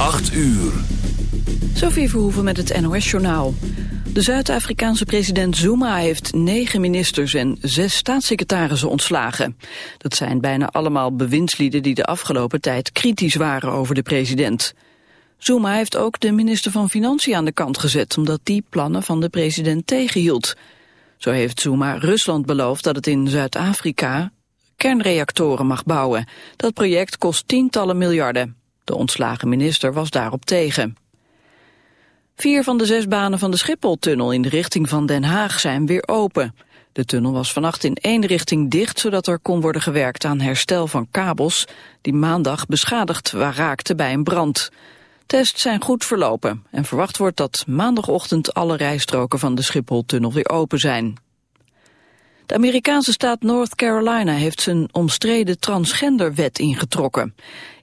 8 uur. Sophie Verhoeven met het NOS-journaal. De Zuid-Afrikaanse president Zuma heeft negen ministers en zes staatssecretarissen ontslagen. Dat zijn bijna allemaal bewindslieden die de afgelopen tijd kritisch waren over de president. Zuma heeft ook de minister van Financiën aan de kant gezet... omdat die plannen van de president tegenhield. Zo heeft Zuma Rusland beloofd dat het in Zuid-Afrika kernreactoren mag bouwen. Dat project kost tientallen miljarden. De ontslagen minister was daarop tegen. Vier van de zes banen van de Schipholtunnel in de richting van Den Haag zijn weer open. De tunnel was vannacht in één richting dicht, zodat er kon worden gewerkt aan herstel van kabels die maandag beschadigd raakten bij een brand. Tests zijn goed verlopen en verwacht wordt dat maandagochtend alle rijstroken van de Schipholtunnel weer open zijn. De Amerikaanse staat North Carolina heeft zijn omstreden transgenderwet ingetrokken.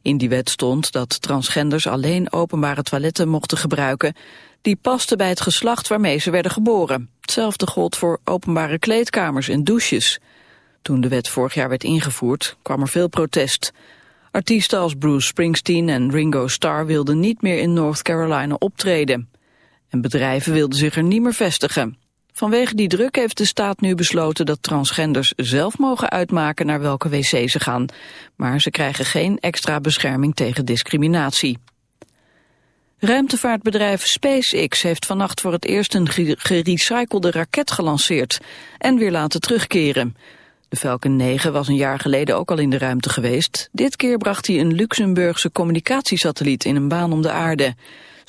In die wet stond dat transgenders alleen openbare toiletten mochten gebruiken die pasten bij het geslacht waarmee ze werden geboren. Hetzelfde gold voor openbare kleedkamers en douches. Toen de wet vorig jaar werd ingevoerd kwam er veel protest. Artiesten als Bruce Springsteen en Ringo Starr wilden niet meer in North Carolina optreden. En bedrijven wilden zich er niet meer vestigen. Vanwege die druk heeft de staat nu besloten dat transgenders zelf mogen uitmaken naar welke wc ze gaan. Maar ze krijgen geen extra bescherming tegen discriminatie. Ruimtevaartbedrijf SpaceX heeft vannacht voor het eerst een gerecyclede raket gelanceerd en weer laten terugkeren. De Falcon 9 was een jaar geleden ook al in de ruimte geweest. Dit keer bracht hij een Luxemburgse communicatiesatelliet in een baan om de aarde.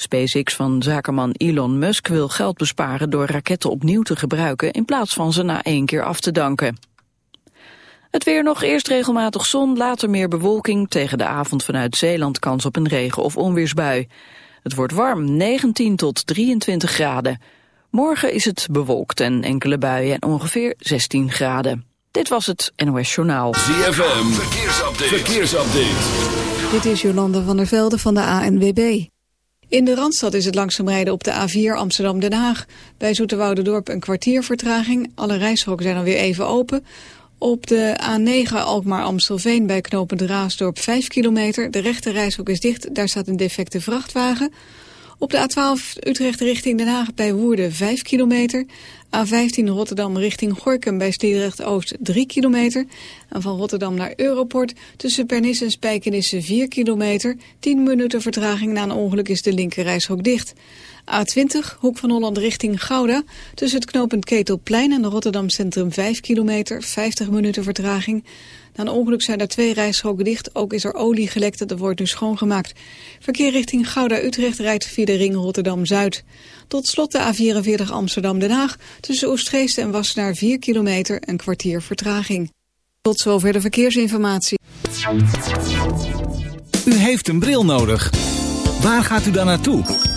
SpaceX van zakenman Elon Musk wil geld besparen door raketten opnieuw te gebruiken in plaats van ze na één keer af te danken. Het weer nog eerst regelmatig zon, later meer bewolking. Tegen de avond vanuit Zeeland kans op een regen- of onweersbui. Het wordt warm, 19 tot 23 graden. Morgen is het bewolkt en enkele buien en ongeveer 16 graden. Dit was het NOS Journaal. ZFM, verkeersupdate. verkeersupdate. Dit is Jolande van der Velde van de ANWB. In de Randstad is het langzaam rijden op de A4 Amsterdam-Den Haag. Bij Zoeterwoude-dorp een kwartier vertraging. Alle rijstroken zijn alweer even open. Op de A9 Alkmaar-Amstelveen bij knooppunt Raasdorp 5 kilometer. De rechte reishok is dicht, daar staat een defecte vrachtwagen. Op de A12 Utrecht richting Den Haag bij Woerden 5 kilometer. A15 Rotterdam richting Gorkum bij Stiedrecht-Oost 3 kilometer. En van Rotterdam naar Europort tussen Pernis en Spijkenisse 4 kilometer. 10 minuten vertraging na een ongeluk is de linkerrijshok dicht. A20, Hoek van Holland richting Gouda. Tussen het knooppunt Ketelplein en Rotterdam Centrum 5 kilometer, 50 minuten vertraging. Na een ongeluk zijn er twee rijstroken dicht. Ook is er olie gelekt, dat wordt nu schoongemaakt. Verkeer richting Gouda-Utrecht rijdt via de ring Rotterdam-Zuid. Tot slot de A44 Amsterdam-Den Haag. Tussen Oostgeest en Wassenaar 4 kilometer, een kwartier vertraging. Tot zover de verkeersinformatie. U heeft een bril nodig. Waar gaat u dan naartoe?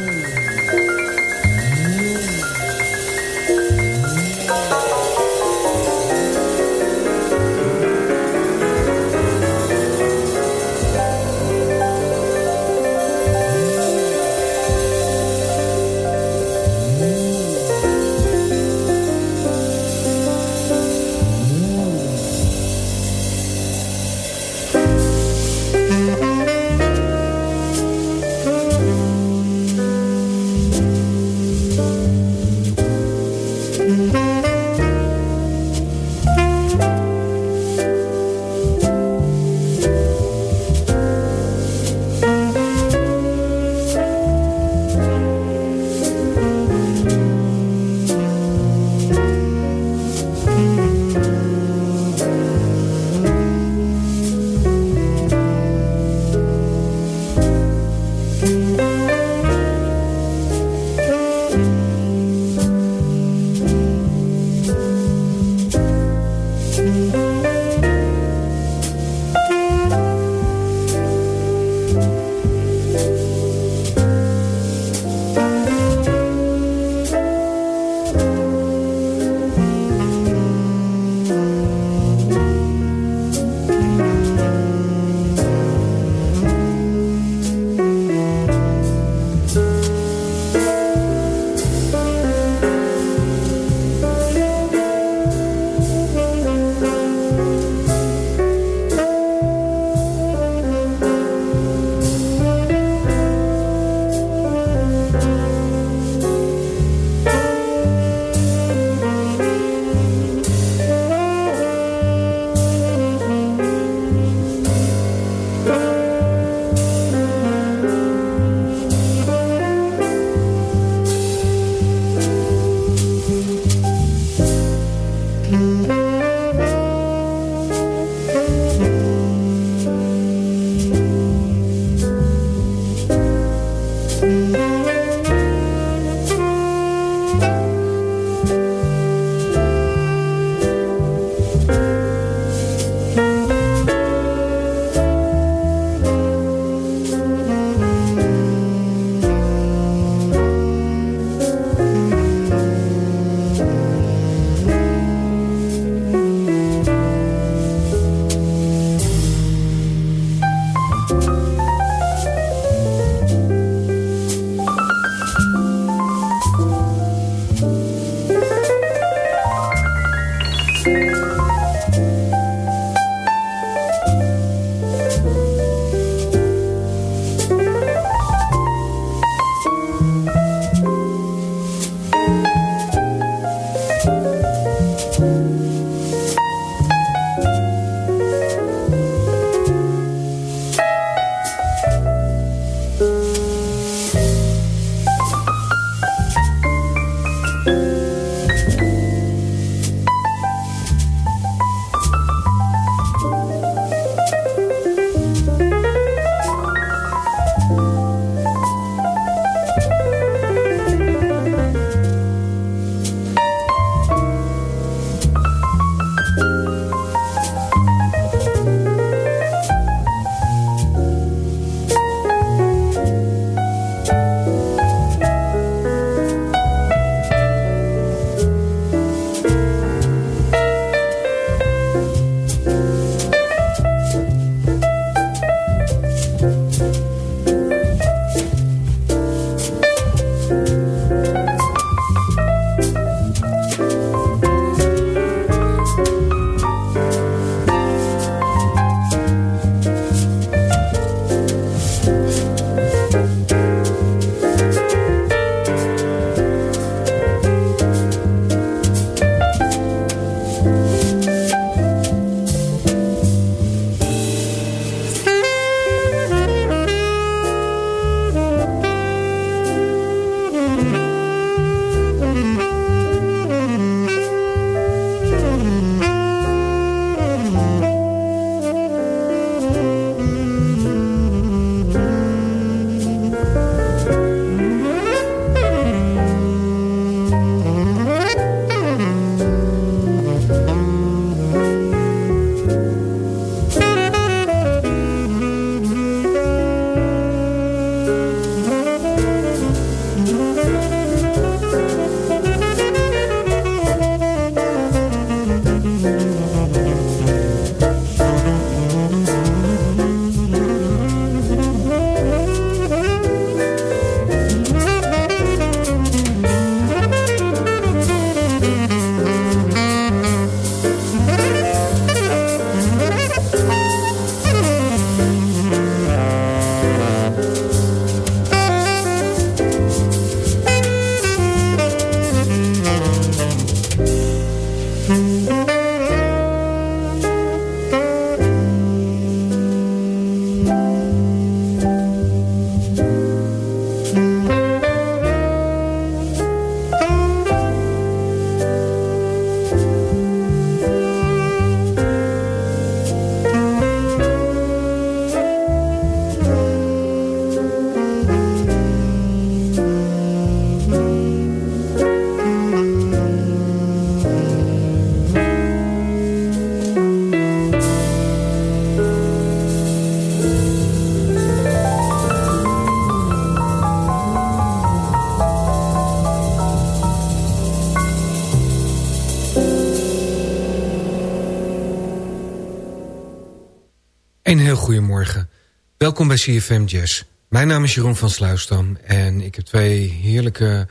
Een heel goedemorgen. Welkom bij CFM Jazz. Mijn naam is Jeroen van Sluisdam en ik heb twee heerlijke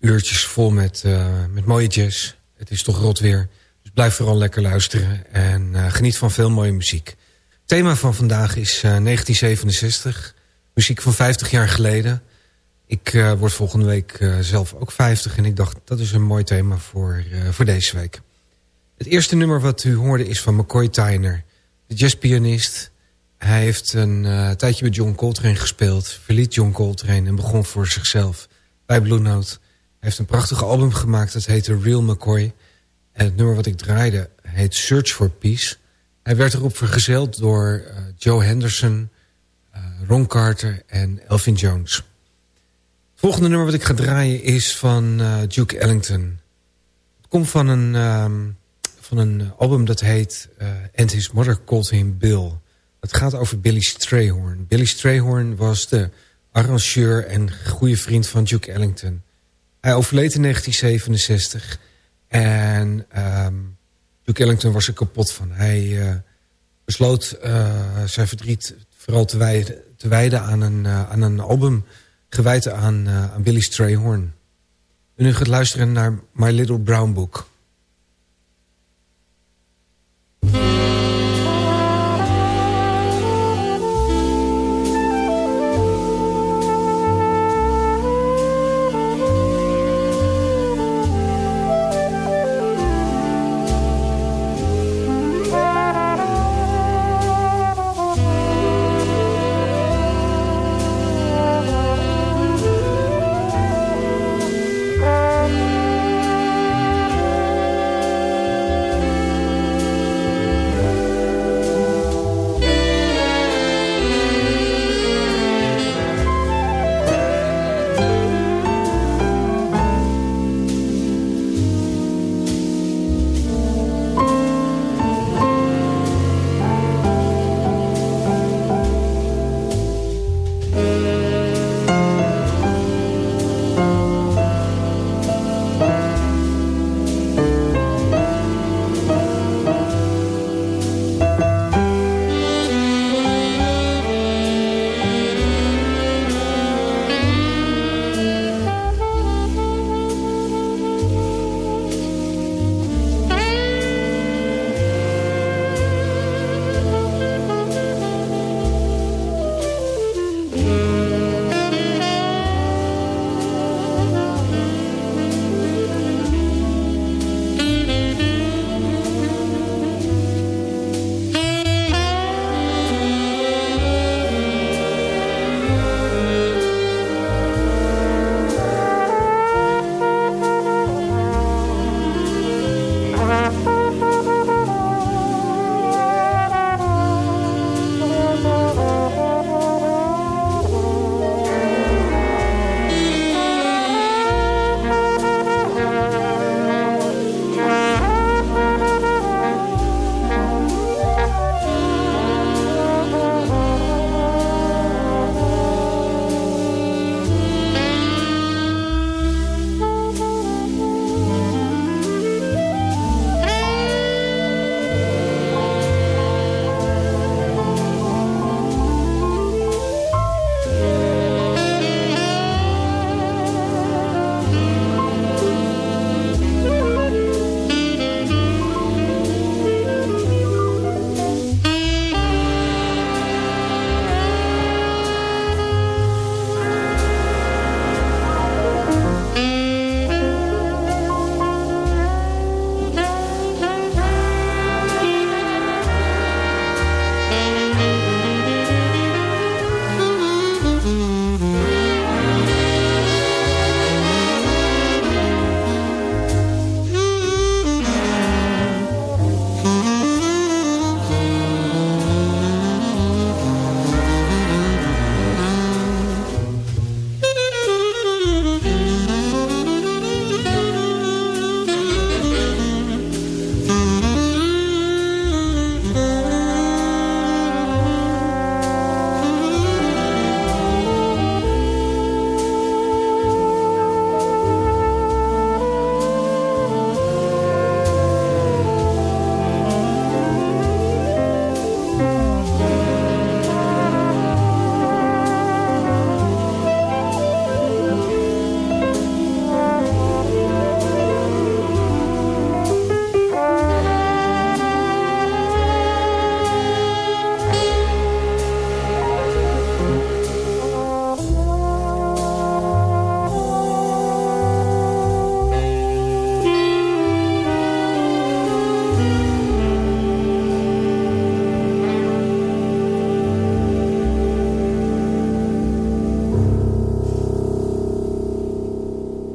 uurtjes vol met, uh, met mooie jazz. Het is toch rot weer, dus blijf vooral lekker luisteren en uh, geniet van veel mooie muziek. Het thema van vandaag is uh, 1967, muziek van 50 jaar geleden. Ik word volgende week zelf ook 50 en ik dacht dat is een mooi thema voor, voor deze week. Het eerste nummer wat u hoorde is van McCoy Tyner, de jazzpianist hij heeft een uh, tijdje met John Coltrane gespeeld. Verliet John Coltrane en begon voor zichzelf bij Blue Note. Hij heeft een prachtig album gemaakt. Dat heette Real McCoy. En het nummer wat ik draaide heet Search for Peace. Hij werd erop vergezeld door uh, Joe Henderson, uh, Ron Carter en Elvin Jones. Het volgende nummer wat ik ga draaien is van Duke Ellington. Het komt van een, um, van een album dat heet And His Mother Called Him Bill... Het gaat over Billy Strayhorn. Billy Strayhorn was de arrangeur en goede vriend van Duke Ellington. Hij overleed in 1967 en um, Duke Ellington was er kapot van. Hij uh, besloot uh, zijn verdriet vooral te wijden, aan, een, uh, aan een album gewijd aan, aan Billy Strayhorn. En u gaat luisteren naar My Little Brown Book.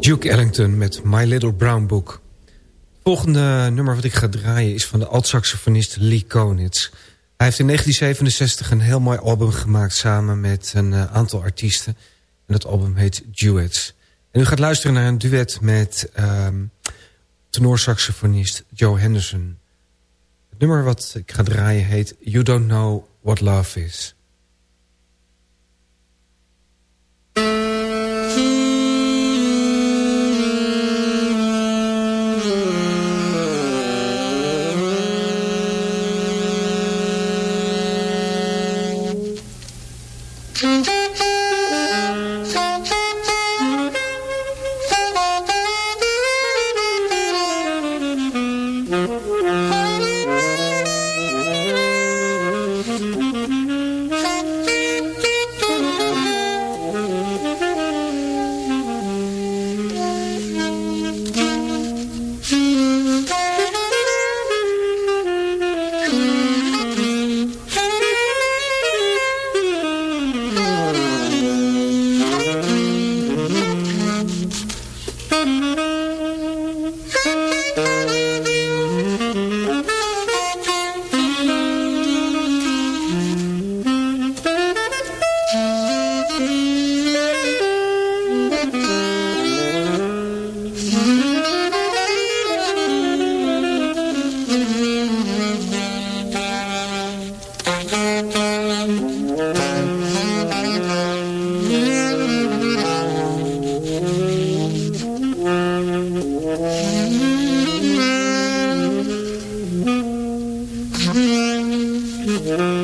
Duke Ellington met My Little Brown Book. Het volgende nummer wat ik ga draaien is van de alt-saxofonist Lee Konitz. Hij heeft in 1967 een heel mooi album gemaakt samen met een uh, aantal artiesten. En dat album heet Duets. En u gaat luisteren naar een duet met um, tenorsaxofonist Joe Henderson. Het nummer wat ik ga draaien heet You Don't Know What Love Is. Mm-hmm.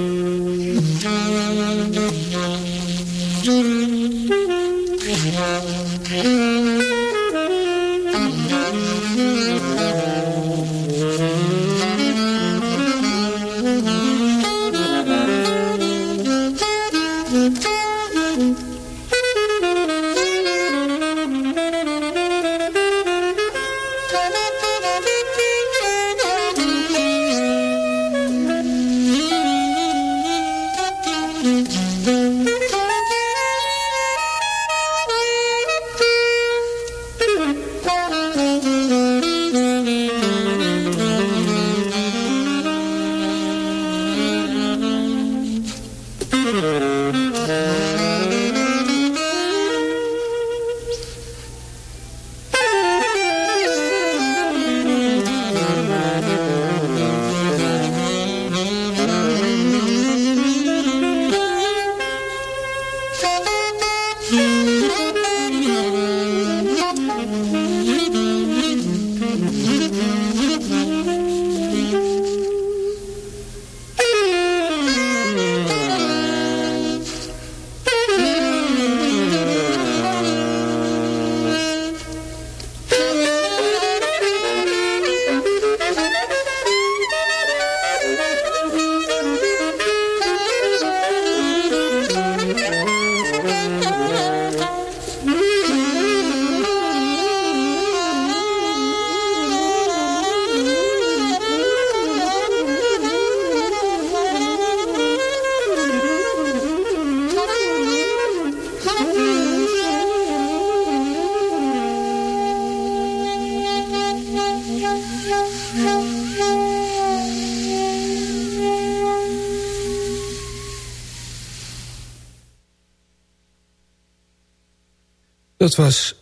Dat was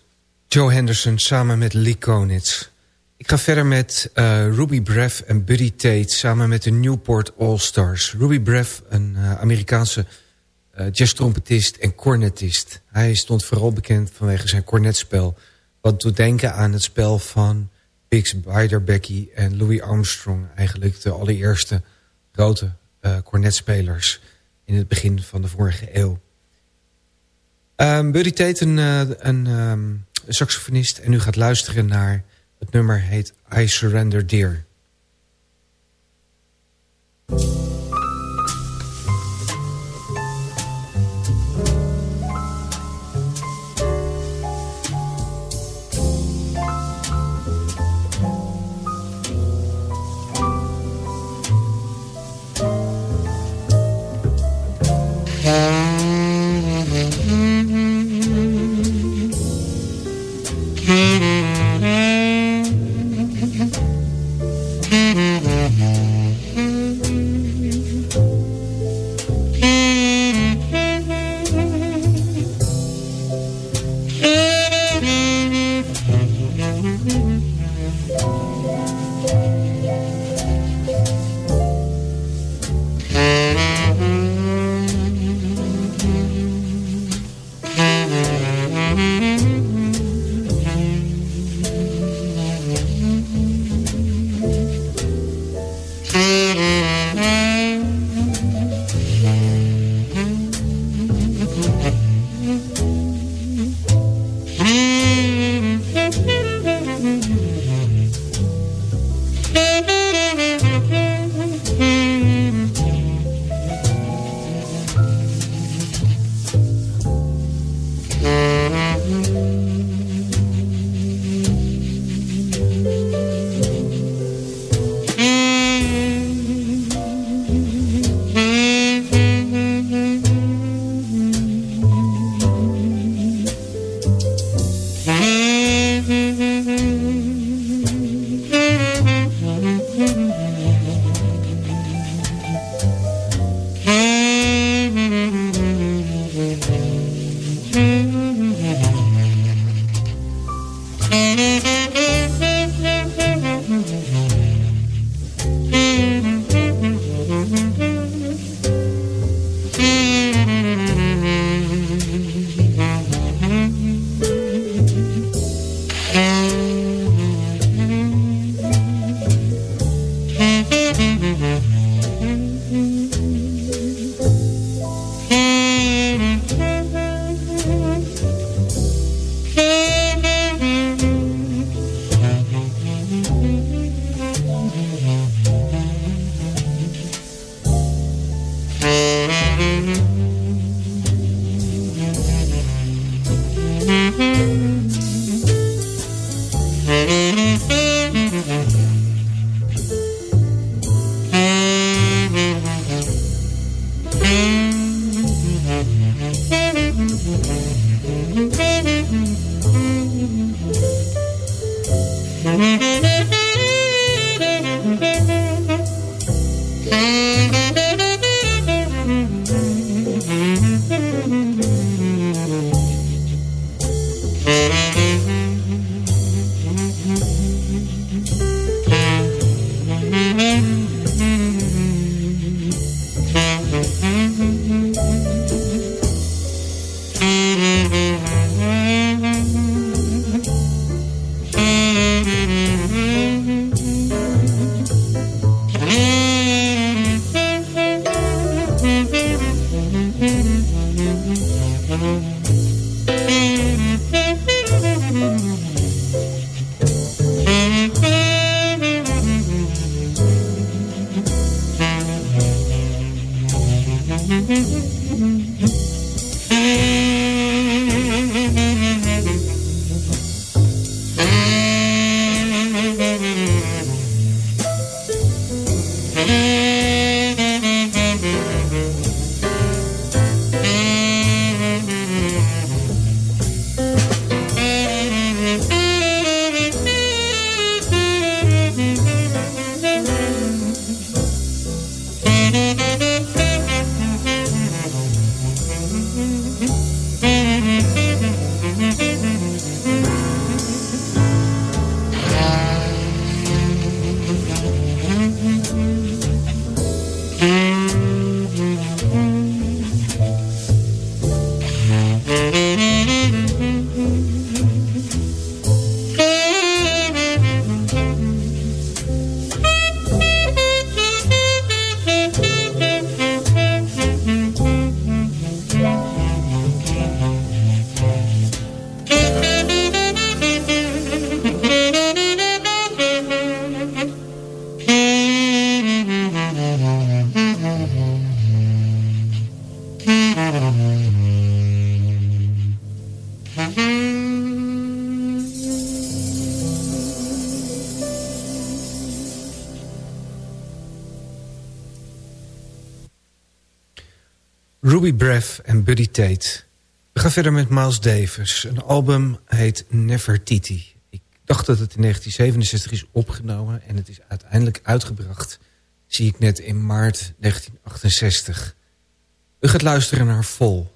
Joe Henderson samen met Lee Konitz. Ik ga verder met uh, Ruby Breff en Buddy Tate... samen met de Newport All-Stars. Ruby Breff, een uh, Amerikaanse uh, jazztrompetist en cornetist. Hij stond vooral bekend vanwege zijn cornetspel... wat doet denken aan het spel van Bix Beiderbecke en Louis Armstrong... eigenlijk de allereerste grote cornetspelers... in het begin van de vorige eeuw. Um, Buddy Tate, een, uh, een um, saxofonist. En u gaat luisteren naar het nummer heet I Surrender Dear. Ruby Breath en Buddy Tate. We gaan verder met Miles Davis. Een album heet Nefertiti. Ik dacht dat het in 1967 is opgenomen... en het is uiteindelijk uitgebracht, zie ik net in maart 1968. U gaat luisteren naar Vol.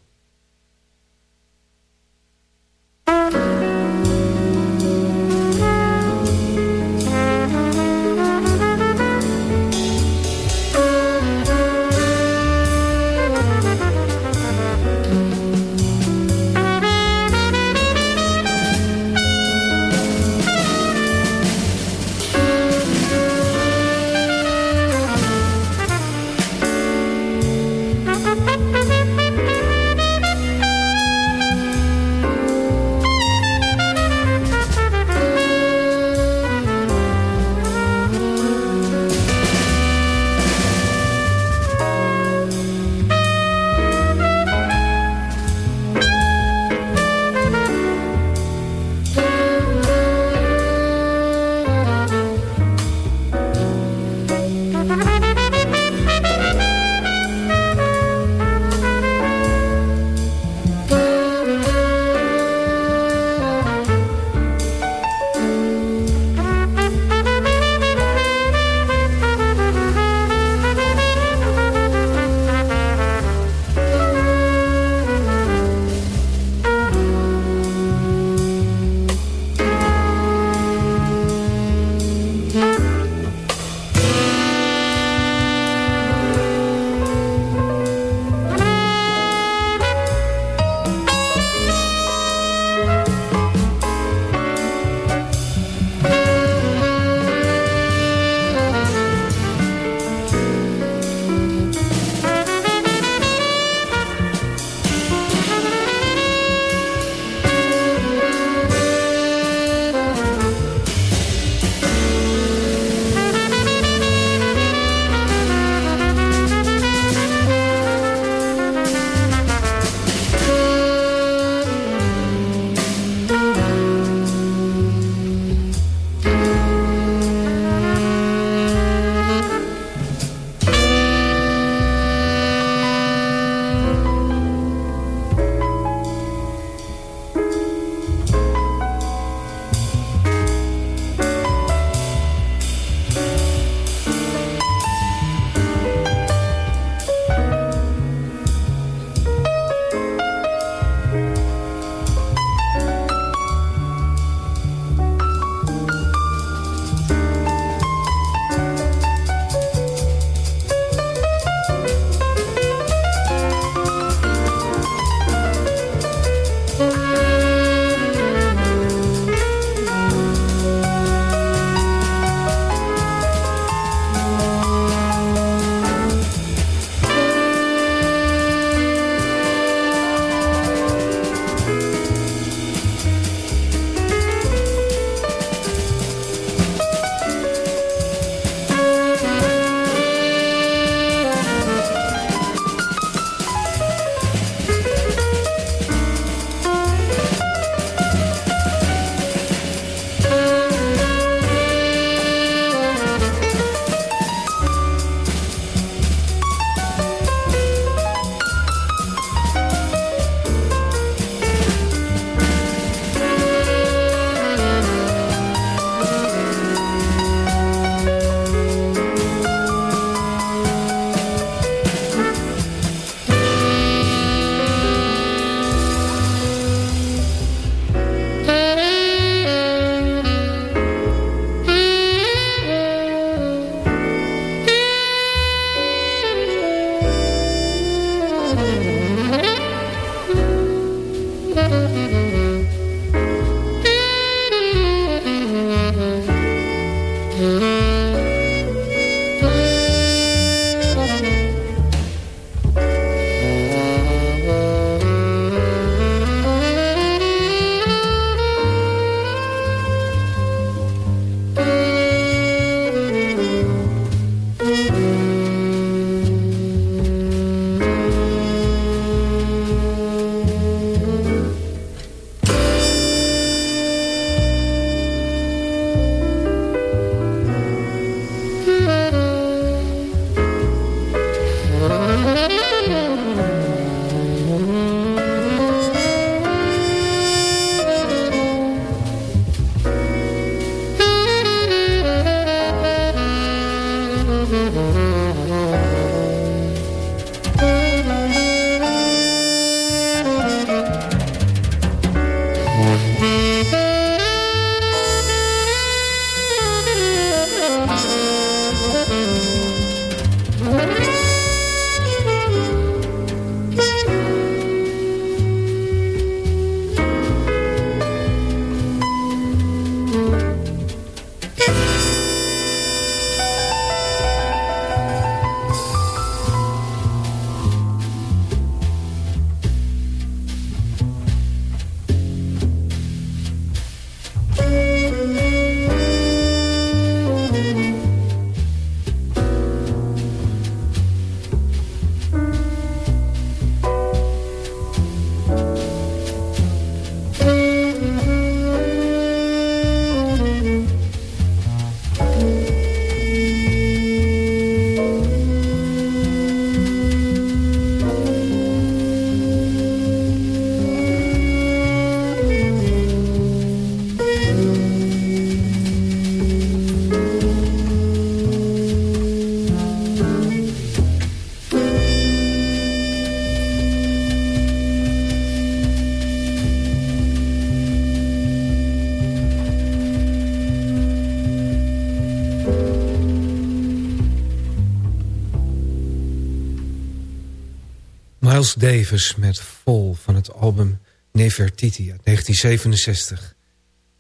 Miles Davis met Vol van het album Nefertiti uit 1967.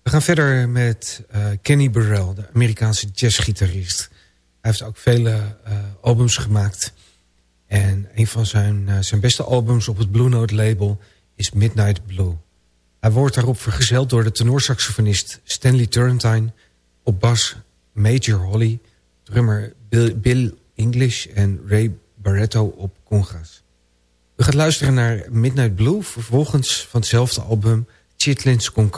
We gaan verder met uh, Kenny Burrell, de Amerikaanse jazzgitarist. Hij heeft ook vele uh, albums gemaakt. En een van zijn, uh, zijn beste albums op het Blue Note label is Midnight Blue. Hij wordt daarop vergezeld door de tenorsaxofonist Stanley Turrentine... op bas Major Holly, drummer Bill English en Ray Barretto op congas. We gaan luisteren naar Midnight Blue... vervolgens van hetzelfde album Chitlins Con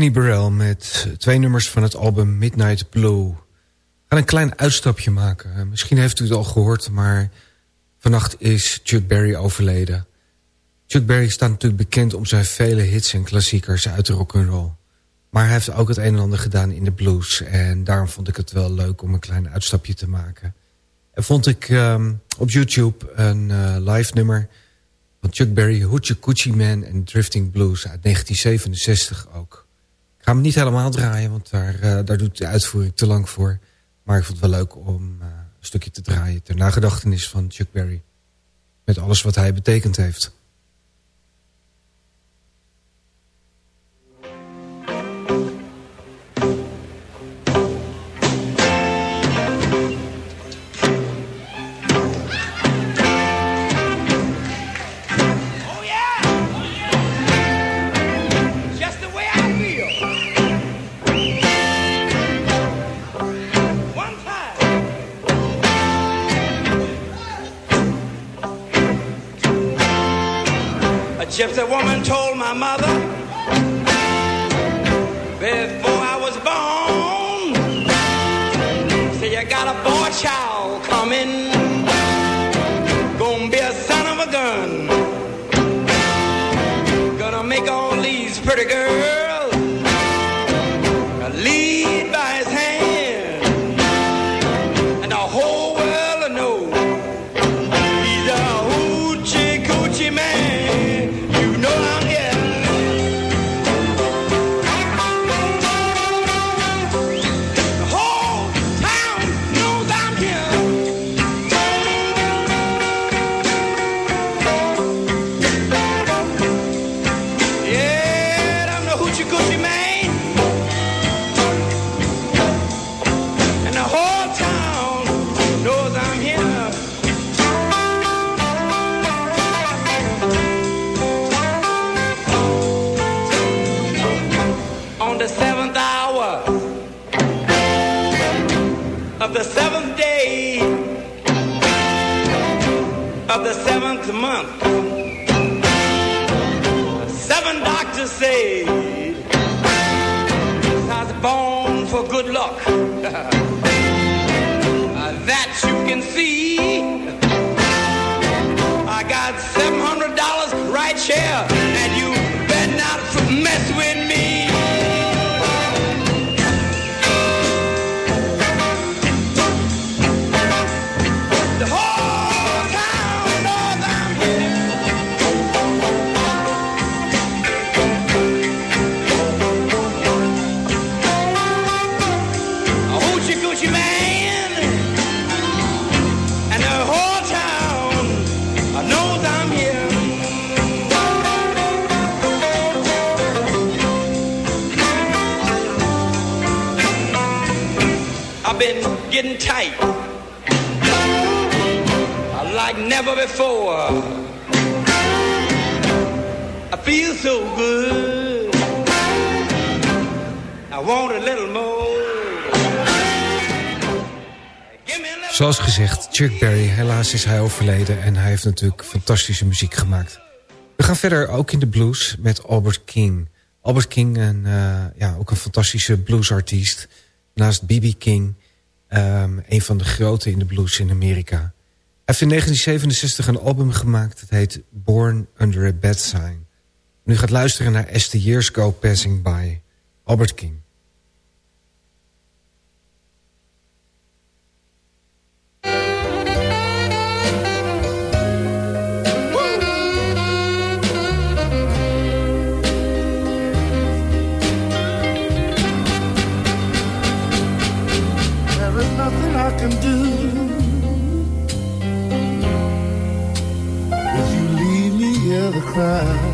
Kenny Burrell met twee nummers van het album Midnight Blue. We gaan een klein uitstapje maken. Misschien heeft u het al gehoord, maar vannacht is Chuck Berry overleden. Chuck Berry staat natuurlijk bekend om zijn vele hits en klassiekers uit de rock'n'roll. Maar hij heeft ook het een en ander gedaan in de blues. En daarom vond ik het wel leuk om een klein uitstapje te maken. En vond ik um, op YouTube een uh, live nummer van Chuck Berry... Hoochie Coochie Man en Drifting Blues uit 1967 ook. Ik ga hem niet helemaal draaien, want daar, uh, daar doet de uitvoering te lang voor. Maar ik vond het wel leuk om uh, een stukje te draaien... ter nagedachtenis van Chuck Berry. Met alles wat hij betekend heeft. Gypsy woman told my mother before I was born. Say you got a boy child coming, gonna be a son of a gun, gonna make all these pretty girls. Feel so good. I want a little more. Zoals gezegd, Chuck Berry, helaas is hij overleden... en hij heeft natuurlijk fantastische muziek gemaakt. We gaan verder ook in de blues met Albert King. Albert King, een, uh, ja, ook een fantastische bluesartiest. Naast B.B. King Um, een van de grote in de blues in Amerika. Hij heeft in 1967 een album gemaakt. Het heet Born Under a Bad Sign. Nu gaat luisteren naar As the Years Go Passing By. Albert King. cry.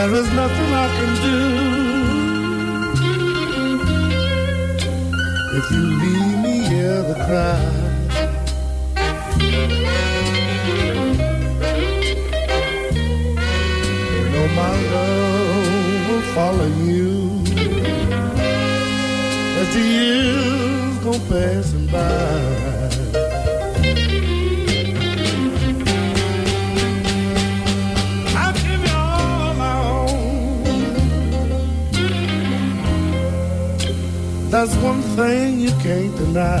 There is nothing I can do if you leave me here to cry. You know my love will follow you as the years go passing by. There's one thing you can't deny.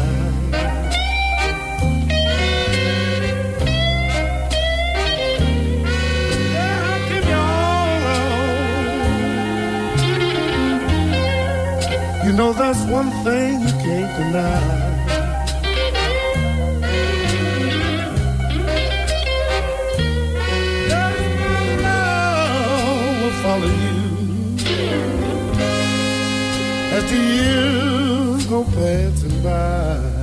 You know that's one thing you can't deny. follow you as the years go passing by.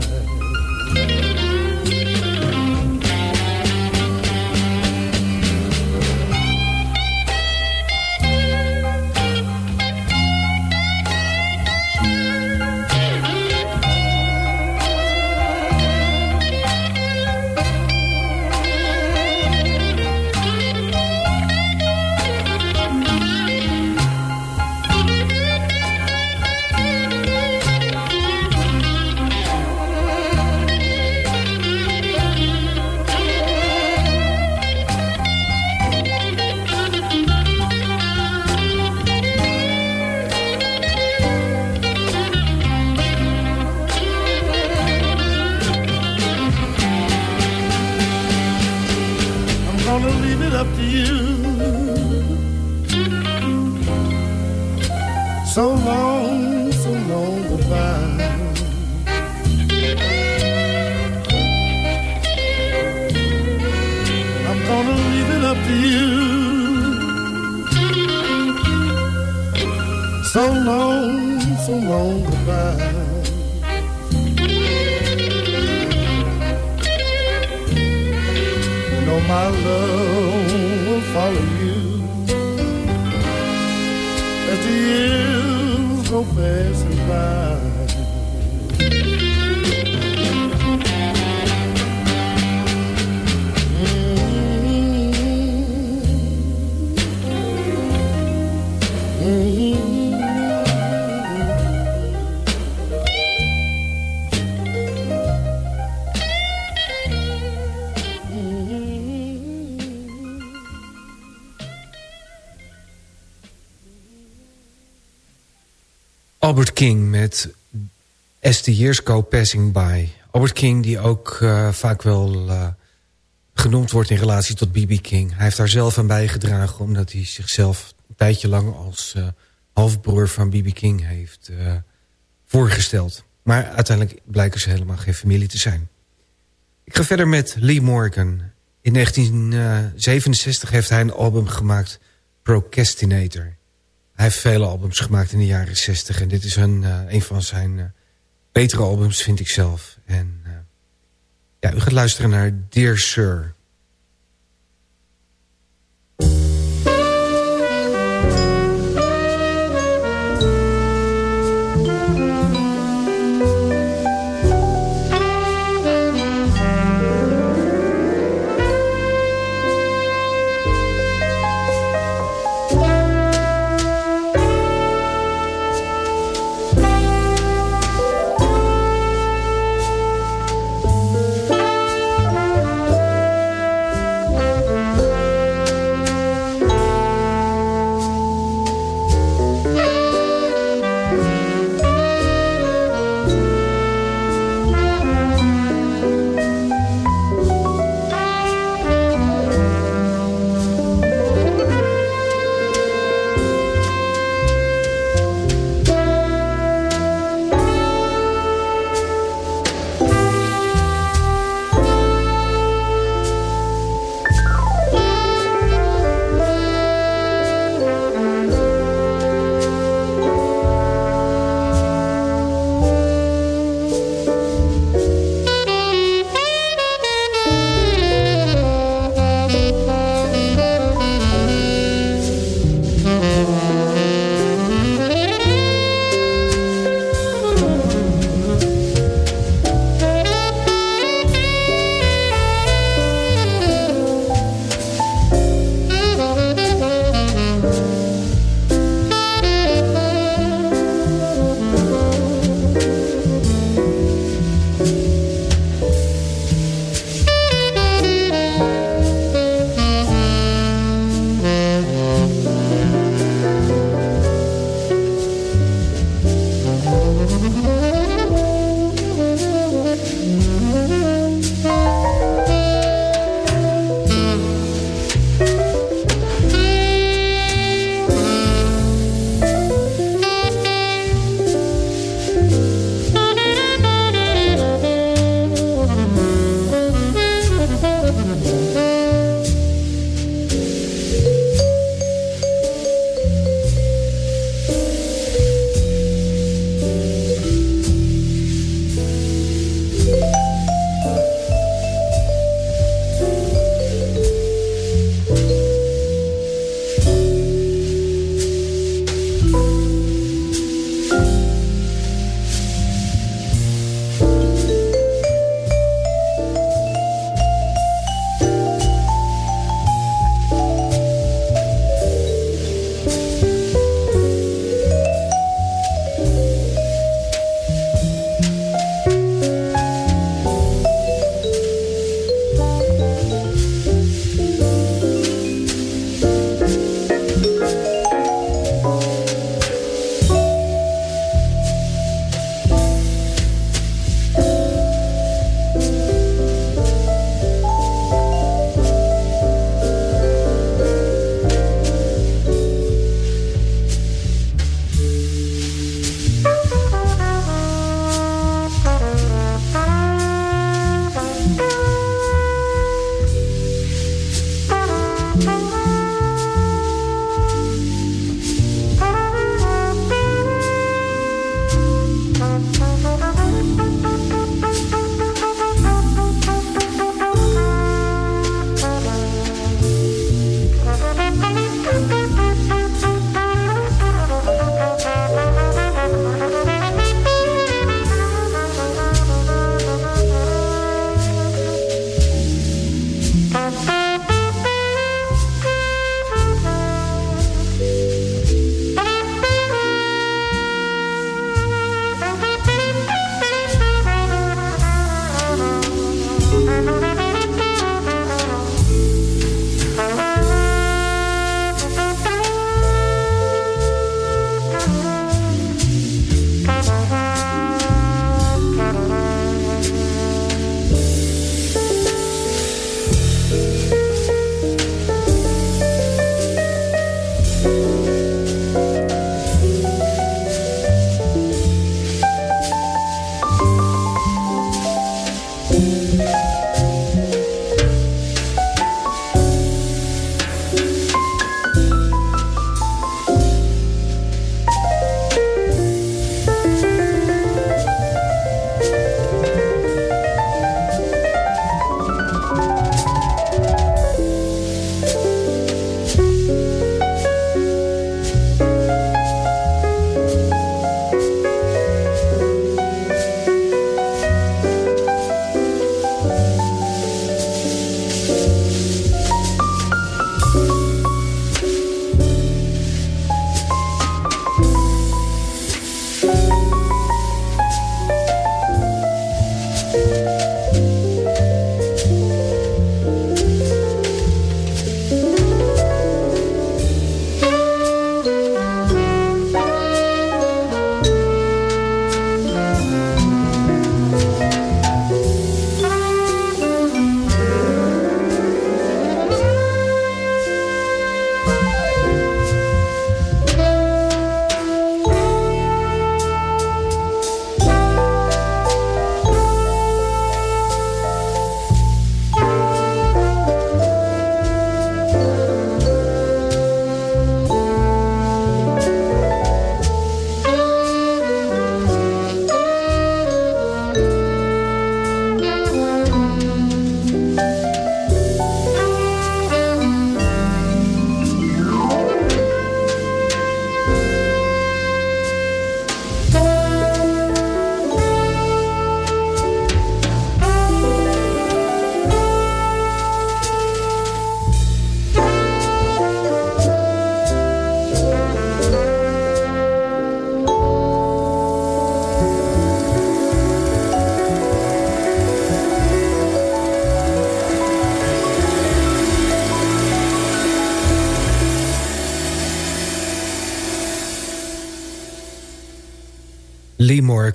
Albert King met As the Years Go Passing By. Albert King die ook eh, vaak wel eh, genoemd wordt in relatie tot B.B. King. Hij heeft daar zelf aan bijgedragen omdat hij zichzelf een tijdje lang als eh, halfbroer van B.B. King heeft voorgesteld. Maar uiteindelijk blijken ze helemaal geen familie te zijn. Ik ga verder met Lee Morgan. In 1967 heeft hij een album gemaakt, Procrastinator. Hij heeft vele albums gemaakt in de jaren 60 en dit is een, eh, een van zijn eh, betere albums, vind ik zelf. En eh, ja, u gaat luisteren naar Dear Sir.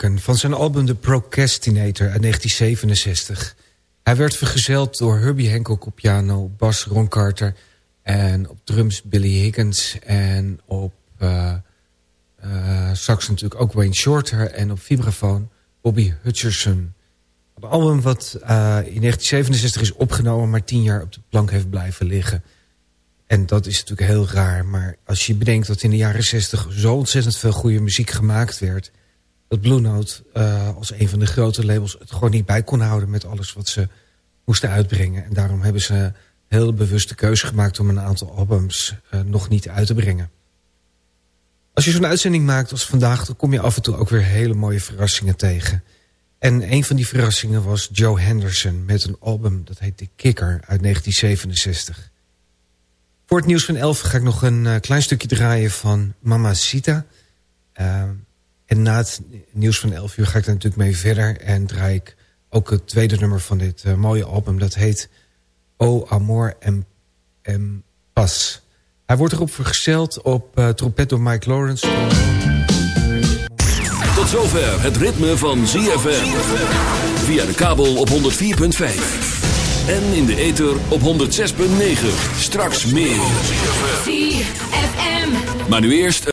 Van zijn album The Procrastinator uit 1967. Hij werd vergezeld door Herbie Hancock op piano, bas Ron Carter... en op drums Billy Higgins en op uh, uh, sax natuurlijk ook Wayne Shorter... en op vibrafoon Bobby Hutcherson. Het album wat uh, in 1967 is opgenomen... maar tien jaar op de plank heeft blijven liggen... En dat is natuurlijk heel raar. Maar als je bedenkt dat in de jaren 60 zo ontzettend veel goede muziek gemaakt werd... dat Blue Note uh, als een van de grote labels het gewoon niet bij kon houden... met alles wat ze moesten uitbrengen. En daarom hebben ze heel bewuste keuze gemaakt... om een aantal albums uh, nog niet uit te brengen. Als je zo'n uitzending maakt als vandaag... dan kom je af en toe ook weer hele mooie verrassingen tegen. En een van die verrassingen was Joe Henderson... met een album dat heet The Kicker uit 1967... Voor het nieuws van 11 ga ik nog een uh, klein stukje draaien van Mama Sita. En na het nieuws van 11 uur ga ik daar natuurlijk mee verder. En draai ik ook het tweede nummer van dit uh, mooie album. Dat heet O Amor en, en Pas. Hij wordt erop vergezeld op uh, trompet door Mike Lawrence. Tot zover het ritme van ZFM. Via de kabel op 104.5. En in de ether op 106.9. Straks meer. ZFM. Maar nu eerst...